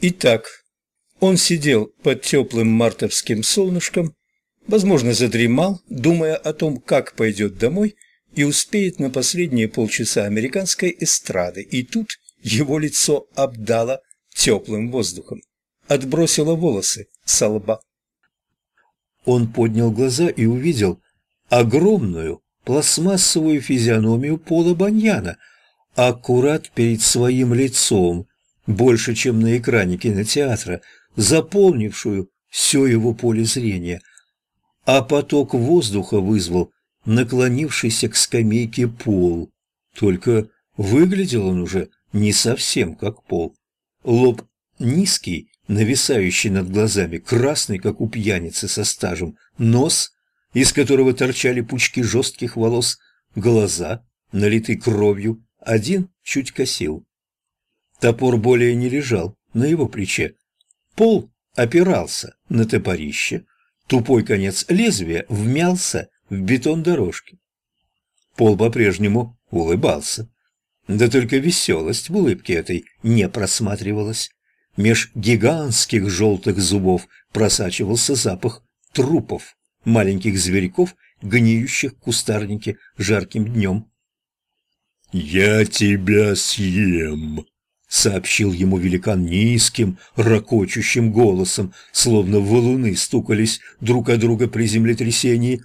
Итак, он сидел под теплым мартовским солнышком, возможно, задремал, думая о том, как пойдет домой и успеет на последние полчаса американской эстрады, и тут его лицо обдало теплым воздухом, отбросило волосы со лба. Он поднял глаза и увидел огромную пластмассовую физиономию Пола Баньяна, аккурат перед своим лицом, больше, чем на экране кинотеатра, заполнившую все его поле зрения, а поток воздуха вызвал наклонившийся к скамейке пол. Только выглядел он уже не совсем как пол. Лоб низкий, нависающий над глазами, красный, как у пьяницы со стажем, нос, из которого торчали пучки жестких волос, глаза, налиты кровью, один чуть косил. Топор более не лежал на его плече. Пол опирался на топорище, тупой конец лезвия вмялся в бетон дорожки. Пол по-прежнему улыбался. Да только веселость в улыбке этой не просматривалась. Меж гигантских желтых зубов просачивался запах трупов, маленьких зверьков, гниющих в кустарнике жарким днем. «Я тебя съем!» — сообщил ему великан низким, ракочущим голосом, словно валуны стукались друг о друга при землетрясении.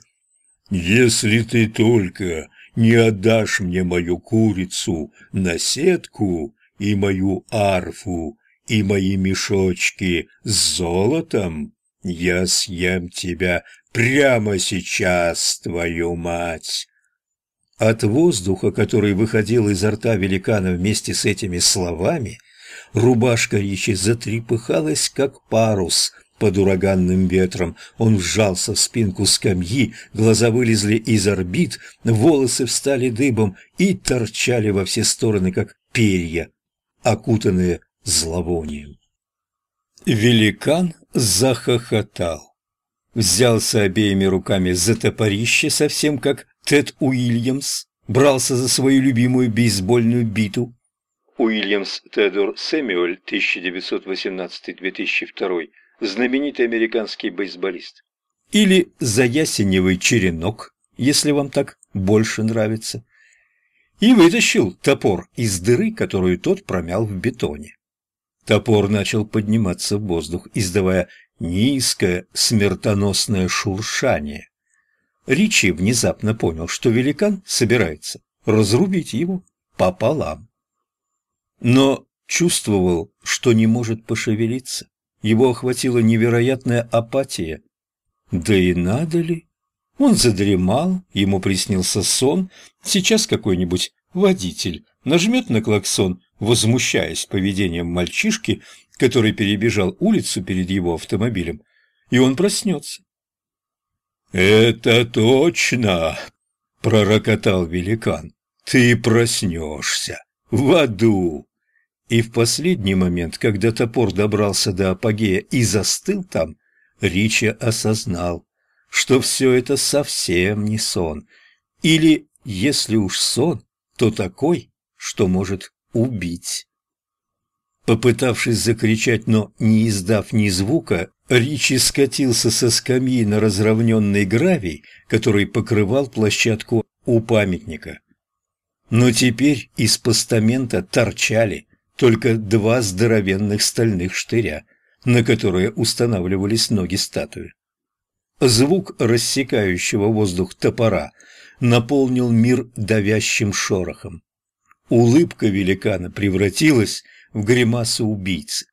«Если ты только не отдашь мне мою курицу на сетку и мою арфу и мои мешочки с золотом, я съем тебя прямо сейчас, твою мать!» От воздуха, который выходил изо рта великана вместе с этими словами, рубашка Ричи затрепыхалась, как парус под ураганным ветром. Он вжался в спинку скамьи, глаза вылезли из орбит, волосы встали дыбом и торчали во все стороны, как перья, окутанные зловонием. Великан захохотал. Взялся обеими руками за топорище, совсем как Тед Уильямс брался за свою любимую бейсбольную биту. Уильямс Тедор Сэмюэль, 1918-2002, знаменитый американский бейсболист. Или за ясеневый черенок, если вам так больше нравится. И вытащил топор из дыры, которую тот промял в бетоне. Топор начал подниматься в воздух, издавая низкое смертоносное шуршание. Ричи внезапно понял, что великан собирается разрубить его пополам. Но чувствовал, что не может пошевелиться. Его охватила невероятная апатия. Да и надо ли? Он задремал, ему приснился сон. Сейчас какой-нибудь водитель нажмет на клаксон, возмущаясь поведением мальчишки, который перебежал улицу перед его автомобилем, и он проснется. «Это точно!» — пророкотал великан. «Ты проснешься в аду!» И в последний момент, когда топор добрался до апогея и застыл там, Ричи осознал, что все это совсем не сон. Или, если уж сон, то такой, что может убить. Попытавшись закричать, но не издав ни звука, Ричи скатился со скамьи на разровненный гравий, который покрывал площадку у памятника. Но теперь из постамента торчали только два здоровенных стальных штыря, на которые устанавливались ноги статуи. Звук рассекающего воздух топора наполнил мир давящим шорохом. Улыбка великана превратилась в гримасу убийцы.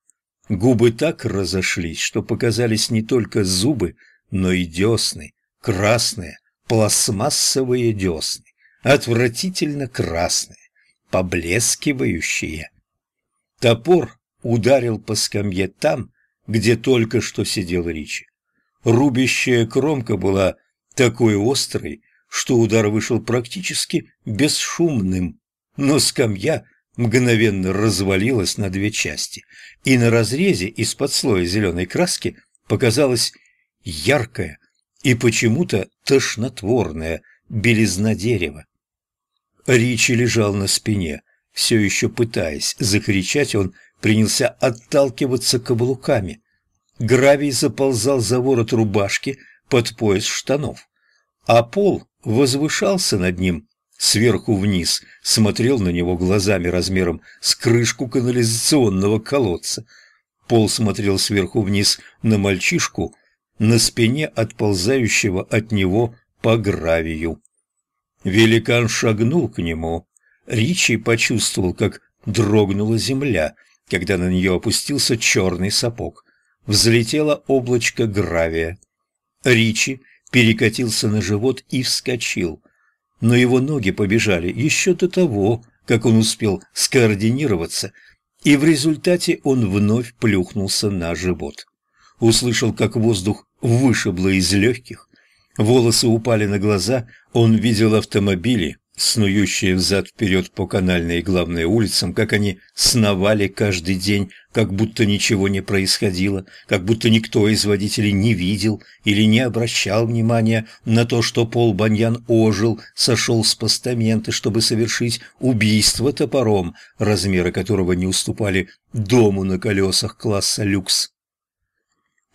Губы так разошлись, что показались не только зубы, но и десны, красные, пластмассовые десны, отвратительно красные, поблескивающие. Топор ударил по скамье там, где только что сидел Ричи. Рубящая кромка была такой острой, что удар вышел практически бесшумным, но скамья мгновенно развалилась на две части, и на разрезе из-под слоя зеленой краски показалась яркая и почему-то тошнотворная белизна дерева. Ричи лежал на спине, все еще пытаясь закричать, он принялся отталкиваться каблуками. Гравий заползал за ворот рубашки под пояс штанов, а пол возвышался над ним сверху вниз, смотрел на него глазами размером с крышку канализационного колодца. Пол смотрел сверху вниз на мальчишку, на спине отползающего от него по гравию. Великан шагнул к нему. Ричи почувствовал, как дрогнула земля, когда на нее опустился черный сапог. Взлетело облачко гравия. Ричи перекатился на живот и вскочил. Но его ноги побежали еще до того, как он успел скоординироваться, и в результате он вновь плюхнулся на живот. Услышал, как воздух вышибло из легких, волосы упали на глаза, он видел автомобили, снующие взад-вперед по канальной и главной улицам, как они сновали каждый день, как будто ничего не происходило, как будто никто из водителей не видел или не обращал внимания на то, что Пол Баньян ожил, сошел с постамента, чтобы совершить убийство топором, размеры которого не уступали дому на колесах класса люкс.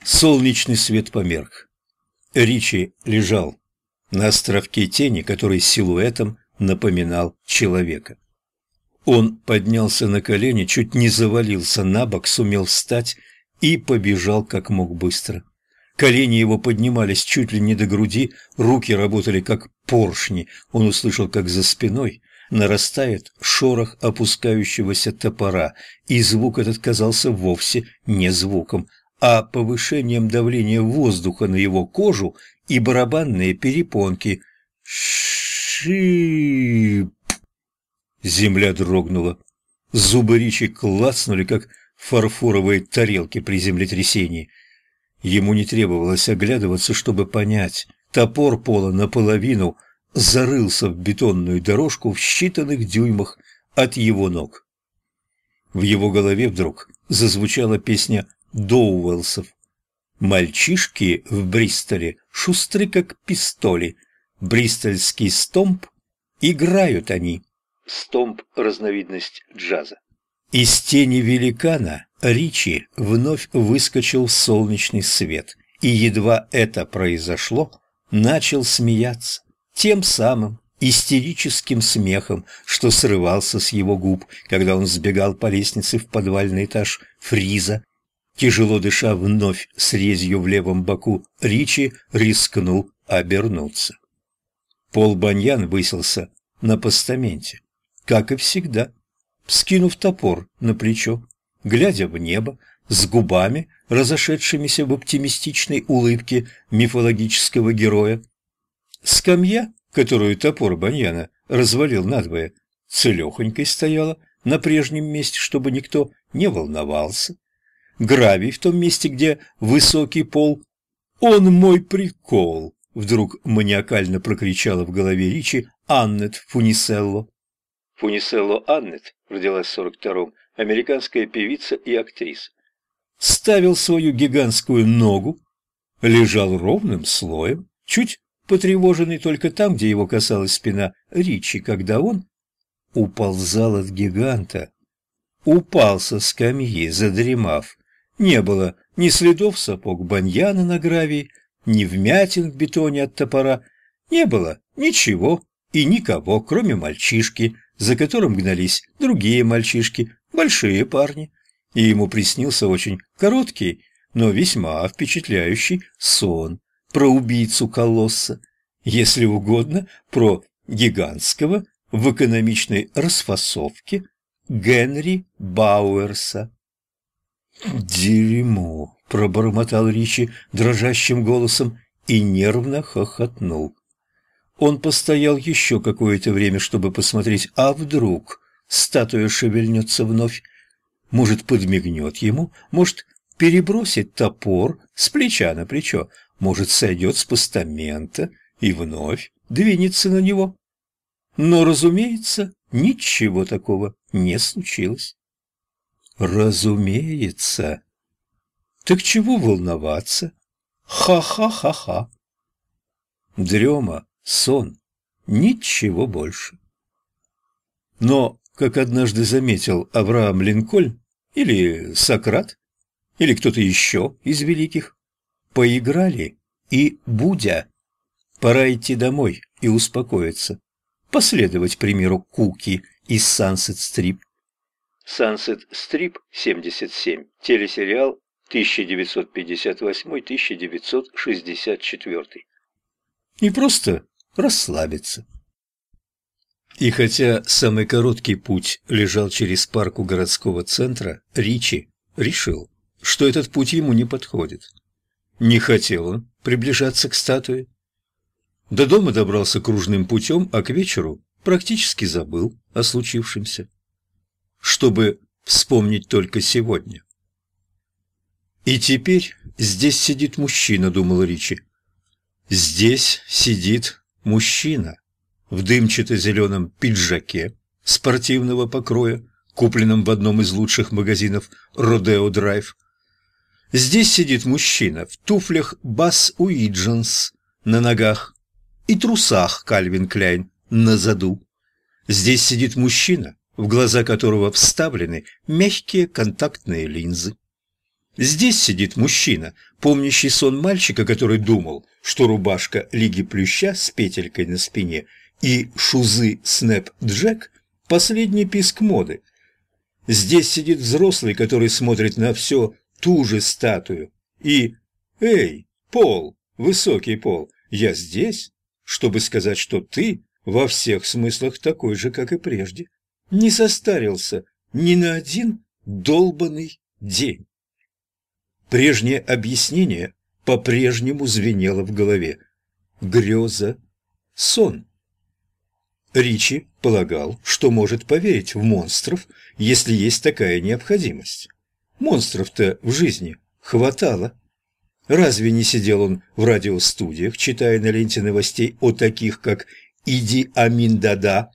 Солнечный свет померк. Ричи лежал на островке тени, который силуэтом напоминал человека. Он поднялся на колени, чуть не завалился на бок, сумел встать и побежал как мог быстро. Колени его поднимались чуть ли не до груди, руки работали как поршни. Он услышал, как за спиной нарастает шорох опускающегося топора, и звук этот казался вовсе не звуком, а повышением давления воздуха на его кожу и барабанные перепонки. Шип! Земля дрогнула. Зубы Ричи клацнули, как фарфоровые тарелки при землетрясении. Ему не требовалось оглядываться, чтобы понять. Топор пола наполовину зарылся в бетонную дорожку в считанных дюймах от его ног. В его голове вдруг зазвучала песня Доуэлсов. Мальчишки в Бристоле шустры, как пистоли. Бристольский стомп играют они. Стомп – разновидность джаза. Из тени великана Ричи вновь выскочил в солнечный свет, и едва это произошло, начал смеяться тем самым истерическим смехом, что срывался с его губ, когда он сбегал по лестнице в подвальный этаж фриза. Тяжело дыша вновь с резью в левом боку, Ричи рискнул обернуться. Пол Баньян высился на постаменте как и всегда, скинув топор на плечо, глядя в небо, с губами, разошедшимися в оптимистичной улыбке мифологического героя. Скамья, которую топор Баньяна развалил надвое, целехонькой стояла на прежнем месте, чтобы никто не волновался. Гравий в том месте, где высокий пол. «Он мой прикол!» — вдруг маниакально прокричала в голове Ричи Аннет Фуниселло. Фуниселло Аннет, родилась в 42-м, американская певица и актриса. Ставил свою гигантскую ногу, лежал ровным слоем, чуть потревоженный только там, где его касалась спина Ричи, когда он уползал от гиганта. Упал со скамьи, задремав. Не было ни следов сапог баньяна на гравии, ни вмятин в бетоне от топора. Не было ничего и никого, кроме мальчишки, за которым гнались другие мальчишки, большие парни, и ему приснился очень короткий, но весьма впечатляющий сон про убийцу колосса, если угодно, про гигантского в экономичной расфасовке Генри Бауэрса. «Дерьмо!» – пробормотал Ричи дрожащим голосом и нервно хохотнул. Он постоял еще какое-то время, чтобы посмотреть, а вдруг статуя шевельнется вновь. Может, подмигнет ему, может, перебросит топор с плеча на плечо, может, сойдет с постамента и вновь двинется на него. Но, разумеется, ничего такого не случилось. Разумеется. Так чего волноваться? Ха-ха-ха-ха. Дрема сон, ничего больше. Но, как однажды заметил Авраам Линкольн, Или Сократ? Или кто-то еще из великих? Поиграли и будя. Пора идти домой и успокоиться. Последовать примеру Куки из Sunset Strip. Sunset Strip 77. Телесериал 1958-1964. И просто расслабиться. И хотя самый короткий путь лежал через парк у городского центра, Ричи решил, что этот путь ему не подходит. Не хотел он приближаться к статуе. До дома добрался кружным путем, а к вечеру практически забыл о случившемся. Чтобы вспомнить только сегодня. И теперь здесь сидит мужчина, думал Ричи. Здесь сидит мужчина в дымчато-зеленом пиджаке спортивного покроя, купленном в одном из лучших магазинов «Родео Драйв». Здесь сидит мужчина в туфлях «Бас Уидженс» на ногах и трусах «Кальвин Кляйн» на заду. Здесь сидит мужчина, в глаза которого вставлены мягкие контактные линзы. Здесь сидит мужчина, помнящий сон мальчика, который думал, что рубашка Лиги Плюща с петелькой на спине и шузы Снэп Джек – последний писк моды. Здесь сидит взрослый, который смотрит на все ту же статую. И «Эй, Пол, высокий Пол, я здесь, чтобы сказать, что ты во всех смыслах такой же, как и прежде. Не состарился ни на один долбанный день». Прежнее объяснение по-прежнему звенело в голове. Греза, сон. Ричи полагал, что может поверить в монстров, если есть такая необходимость. Монстров-то в жизни хватало. Разве не сидел он в радиостудиях, читая на ленте новостей о таких, как Иди Амин Дада,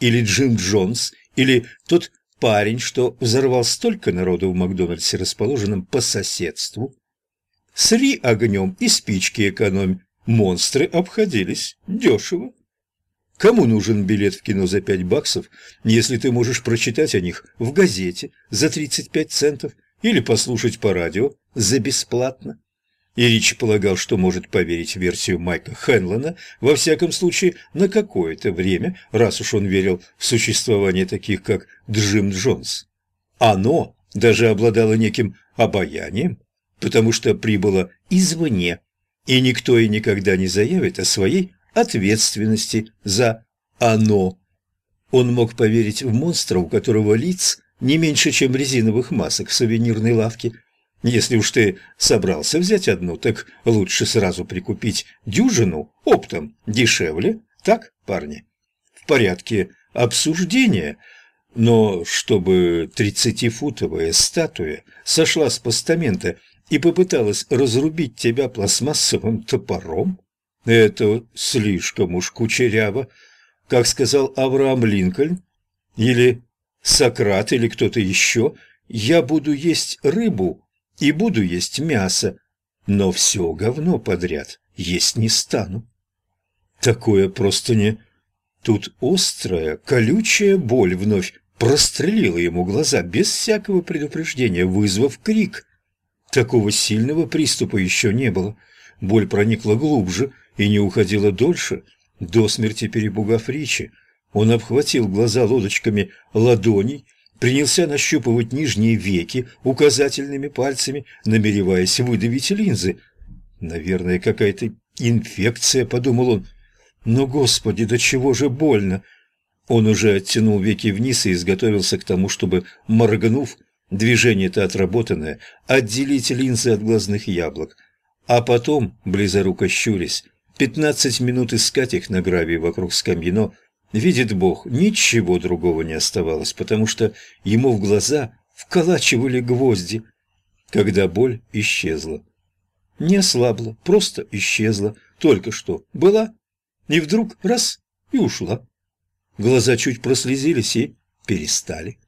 или Джим Джонс, или тот парень, что взорвал столько народу в Макдональдсе, расположенном по соседству? Сри огнем и спички экономь. Монстры обходились дешево. Кому нужен билет в кино за 5 баксов, если ты можешь прочитать о них в газете за 35 центов или послушать по радио за бесплатно? И Рич полагал, что может поверить версию Майка Хенлона, во всяком случае, на какое-то время, раз уж он верил в существование таких, как Джим Джонс. Оно даже обладало неким обаянием, потому что прибыло извне, и никто и никогда не заявит о своей ответственности за «оно». Он мог поверить в монстра, у которого лиц не меньше, чем резиновых масок в сувенирной лавке. Если уж ты собрался взять одну, так лучше сразу прикупить дюжину оптом дешевле, так, парни? В порядке обсуждения, но чтобы тридцатифутовая статуя сошла с постамента и попыталась разрубить тебя пластмассовым топором? Это слишком уж кучеряво, как сказал Авраам Линкольн, или Сократ, или кто-то еще, я буду есть рыбу и буду есть мясо, но все говно подряд есть не стану. Такое просто не... Тут острая, колючая боль вновь прострелила ему глаза без всякого предупреждения, вызвав крик. Такого сильного приступа еще не было. Боль проникла глубже, и не уходила дольше, до смерти перепугав Ричи. Он обхватил глаза лодочками ладоней, принялся нащупывать нижние веки указательными пальцами, намереваясь выдавить линзы. «Наверное, какая-то инфекция», — подумал он. «Но, Господи, до чего же больно!» Он уже оттянул веки вниз и изготовился к тому, чтобы, моргнув, движение-то отработанное, отделить линзы от глазных яблок. А потом, близоруко щурясь, Пятнадцать минут искать их на гравии вокруг скамьи, но, видит Бог, ничего другого не оставалось, потому что ему в глаза вколачивали гвозди, когда боль исчезла. Не ослабла, просто исчезла, только что была, и вдруг раз — и ушла. Глаза чуть прослезились и перестали.